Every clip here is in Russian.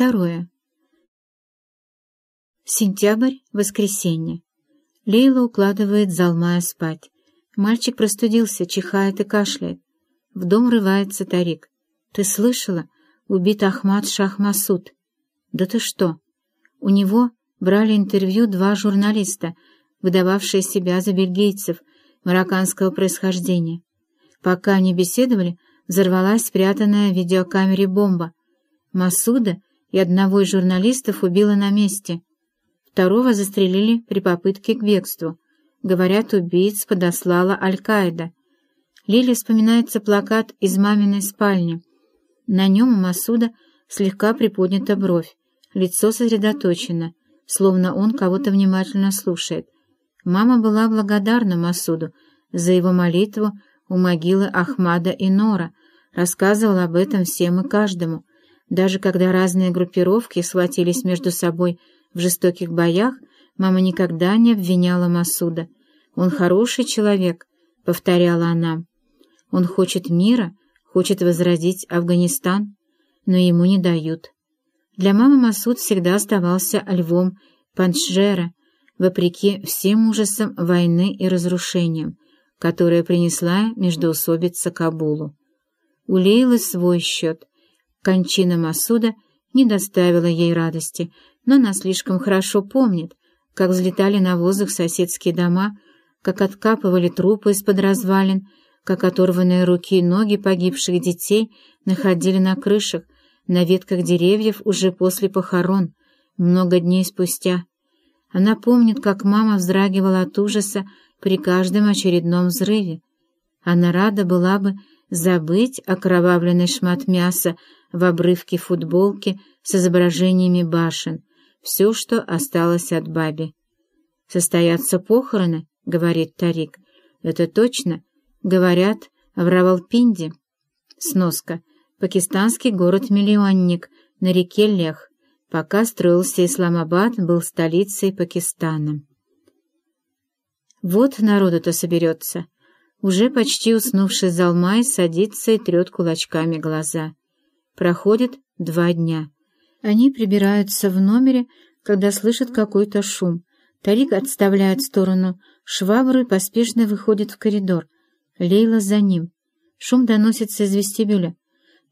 Второе. Сентябрь, воскресенье. Лейла укладывает Залмая спать. Мальчик простудился, чихает и кашляет. В дом рывается Тарик. «Ты слышала? Убит Ахмад Шахмасуд». «Да ты что?» У него брали интервью два журналиста, выдававшие себя за бельгийцев марокканского происхождения. Пока они беседовали, взорвалась спрятанная в видеокамере бомба. Масуда и одного из журналистов убила на месте. Второго застрелили при попытке к бегству. Говорят, убийц подослала Аль-Каида. Лиле вспоминается плакат из маминой спальни. На нем у Масуда слегка приподнята бровь, лицо сосредоточено, словно он кого-то внимательно слушает. Мама была благодарна Масуду за его молитву у могилы Ахмада и Нора, рассказывала об этом всем и каждому. Даже когда разные группировки схватились между собой в жестоких боях, мама никогда не обвиняла Масуда. «Он хороший человек», — повторяла она. «Он хочет мира, хочет возродить Афганистан, но ему не дают». Для мамы Масуд всегда оставался львом Панчжера, вопреки всем ужасам войны и разрушениям, которые принесла междоусобица Кабулу. У Лейлы свой счет. Кончина Масуда не доставила ей радости, но она слишком хорошо помнит, как взлетали на воздух соседские дома, как откапывали трупы из-под развалин, как оторванные руки и ноги погибших детей находили на крышах, на ветках деревьев уже после похорон, много дней спустя. Она помнит, как мама вздрагивала от ужаса при каждом очередном взрыве. Она рада была бы забыть окровавленный шмат мяса в обрывке футболки с изображениями башен, все, что осталось от баби. «Состоятся похороны», — говорит Тарик. «Это точно», — говорят в Равалпинде. Сноска. Пакистанский город-миллионник на реке Лех. Пока строился Исламабад, был столицей Пакистана. Вот народу-то соберется. Уже почти уснувший Залмай садится и трет кулачками глаза. Проходит два дня. Они прибираются в номере, когда слышат какой-то шум. Тарик отставляет в сторону швабру и поспешно выходит в коридор. Лейла за ним. Шум доносится из вестибюля.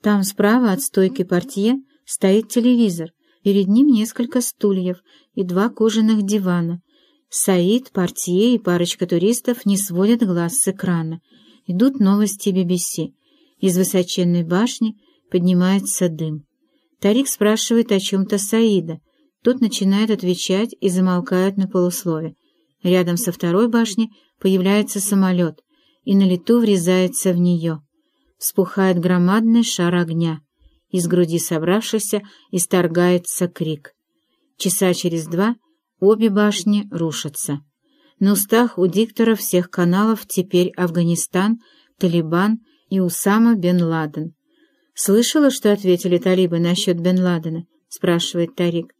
Там справа от стойки портье стоит телевизор. Перед ним несколько стульев и два кожаных дивана. Саид, портье и парочка туристов не сводят глаз с экрана. Идут новости BBC. Из высоченной башни поднимается дым. Тарик спрашивает о чем-то Саида. Тот начинает отвечать и замолкает на полуслове. Рядом со второй башней появляется самолет и на лету врезается в нее. Вспухает громадный шар огня. Из груди собравшихся исторгается крик. Часа через два обе башни рушатся. На устах у диктора всех каналов теперь Афганистан, Талибан и Усама бен Ладен. «Слышала, что ответили талибы насчет Бен Ладена?» — спрашивает Тарик.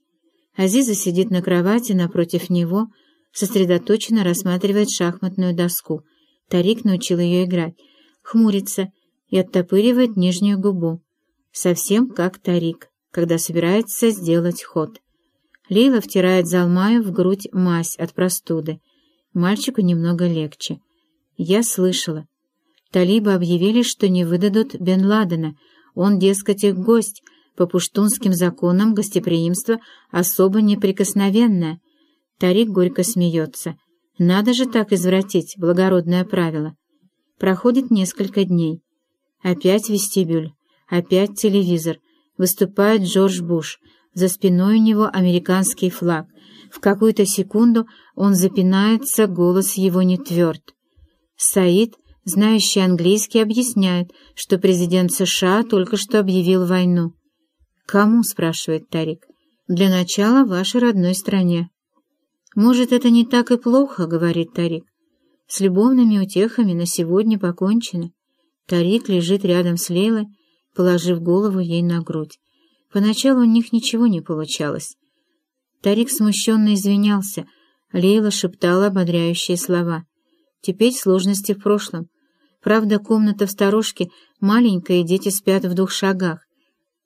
Азиза сидит на кровати напротив него, сосредоточенно рассматривает шахматную доску. Тарик научил ее играть. Хмурится и оттопыривает нижнюю губу. Совсем как Тарик, когда собирается сделать ход. Лейла втирает Залмаю в грудь мазь от простуды. Мальчику немного легче. Я слышала. Талибы объявили, что не выдадут Бен Ладена — он, дескать, их гость, по пуштунским законам гостеприимство особо неприкосновенное. Тарик горько смеется. Надо же так извратить благородное правило. Проходит несколько дней. Опять вестибюль, опять телевизор. Выступает Джордж Буш. За спиной у него американский флаг. В какую-то секунду он запинается, голос его не тверд. Саид — знающий английский, объясняет, что президент США только что объявил войну. «Кому?» — спрашивает Тарик. «Для начала вашей родной стране». «Может, это не так и плохо», — говорит Тарик. «С любовными утехами на сегодня покончено». Тарик лежит рядом с Лейлой, положив голову ей на грудь. Поначалу у них ничего не получалось. Тарик смущенно извинялся, Лейла шептала ободряющие слова. Теперь сложности в прошлом. Правда, комната в сторожке маленькая, и дети спят в двух шагах.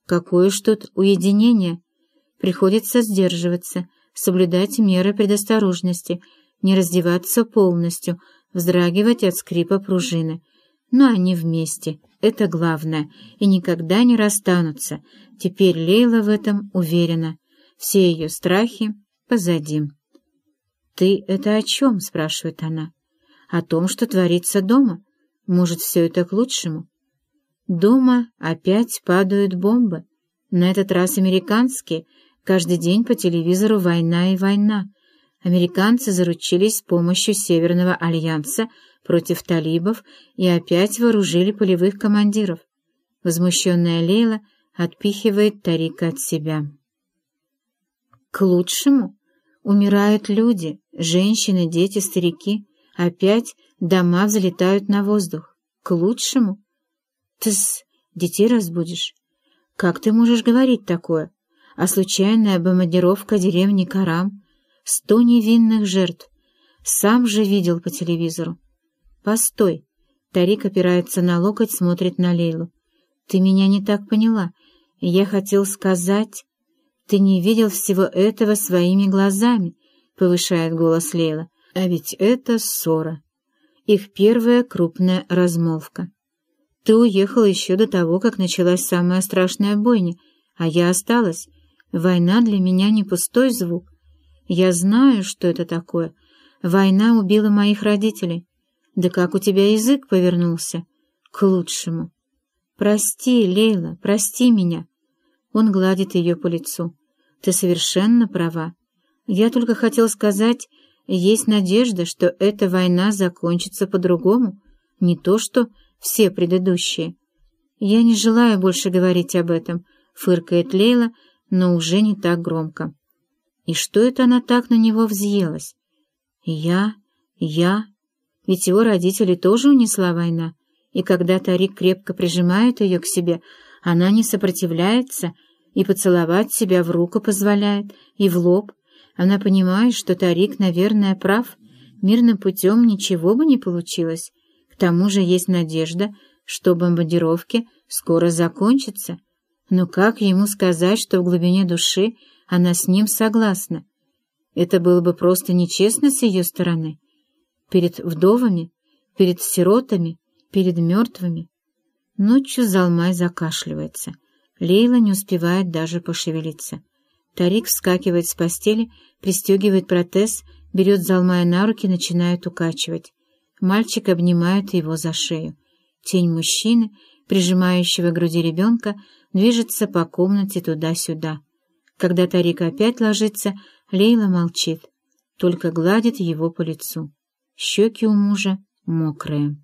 Какое ж тут уединение! Приходится сдерживаться, соблюдать меры предосторожности, не раздеваться полностью, вздрагивать от скрипа пружины. Но они вместе, это главное, и никогда не расстанутся. Теперь Лейла в этом уверена. Все ее страхи позади. «Ты это о чем?» — спрашивает она. «О том, что творится дома. Может, все это к лучшему?» Дома опять падают бомбы. На этот раз американские. Каждый день по телевизору война и война. Американцы заручились помощью Северного альянса против талибов и опять вооружили полевых командиров. Возмущенная Лейла отпихивает Тарика от себя. К лучшему? Умирают люди, женщины, дети, старики. Опять дома взлетают на воздух. К лучшему? Тс, детей разбудишь. Как ты можешь говорить такое? А случайная бомбардировка деревни Карам? Сто невинных жертв. Сам же видел по телевизору. Постой. Тарик опирается на локоть, смотрит на Лейлу. Ты меня не так поняла. Я хотел сказать... Ты не видел всего этого своими глазами, повышает голос Лейла. А ведь это ссора. Их первая крупная размолвка. Ты уехала еще до того, как началась самая страшная бойня, а я осталась. Война для меня не пустой звук. Я знаю, что это такое. Война убила моих родителей. Да как у тебя язык повернулся? К лучшему. Прости, Лейла, прости меня. Он гладит ее по лицу. Ты совершенно права. Я только хотел сказать, есть надежда, что эта война закончится по-другому. Не то, что все предыдущие. Я не желаю больше говорить об этом, фыркает Лейла, но уже не так громко. И что это она так на него взъелась? Я, я, ведь его родители тоже унесла война, и когда Тарик крепко прижимает ее к себе, она не сопротивляется и поцеловать себя в руку позволяет, и в лоб. Она понимает, что Тарик, наверное, прав, мирным путем ничего бы не получилось, к тому же есть надежда, что бомбардировки скоро закончатся. Но как ему сказать, что в глубине души она с ним согласна? Это было бы просто нечестно с ее стороны. Перед вдовами, перед сиротами, перед мертвыми. Ночью Залмай закашливается. Лейла не успевает даже пошевелиться. Тарик вскакивает с постели, пристегивает протез, берет Залмая на руки, начинает укачивать. Мальчик обнимает его за шею. Тень мужчины, прижимающего к груди ребенка, движется по комнате туда-сюда. Когда Тарик опять ложится, Лейла молчит, только гладит его по лицу. Щеки у мужа мокрые.